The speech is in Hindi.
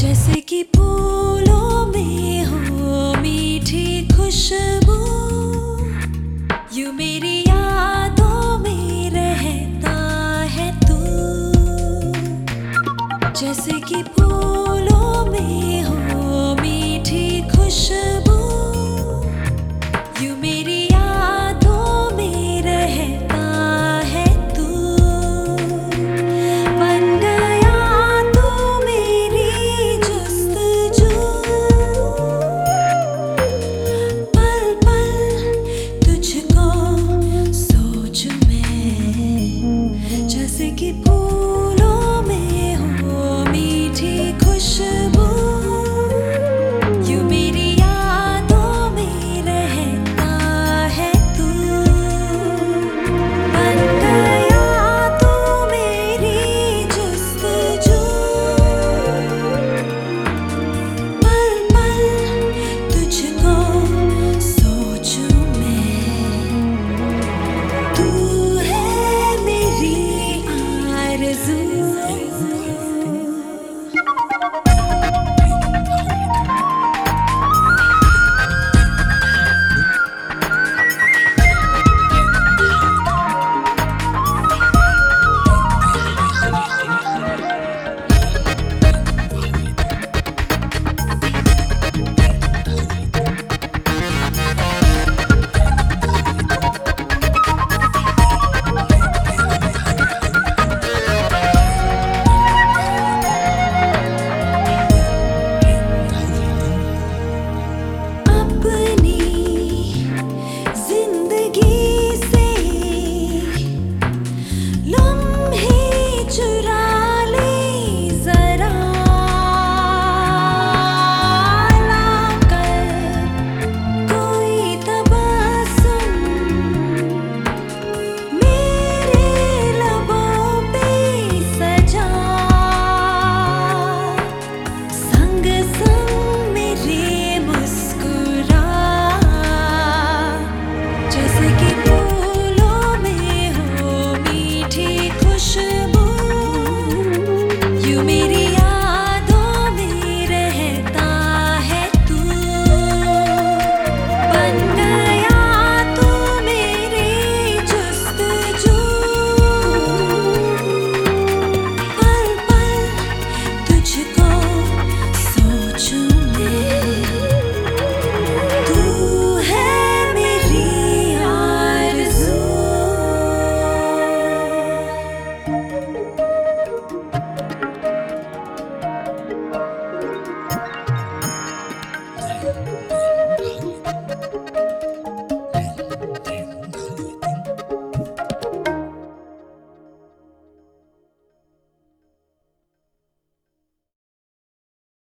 जैसे कि फूलों में मीठी खुशबू, यू मेरी यादों में रहता है तू। जैसे कि फूलों में Insatiable, you mean.